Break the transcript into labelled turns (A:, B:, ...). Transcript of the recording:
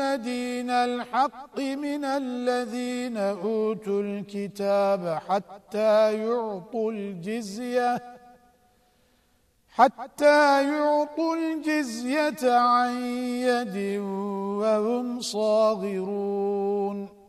A: دين الحق من الذين أوتوا الكتاب حتى يعطوا الجزية حتى يعطوا الجزية عن يد وهم صاغرون.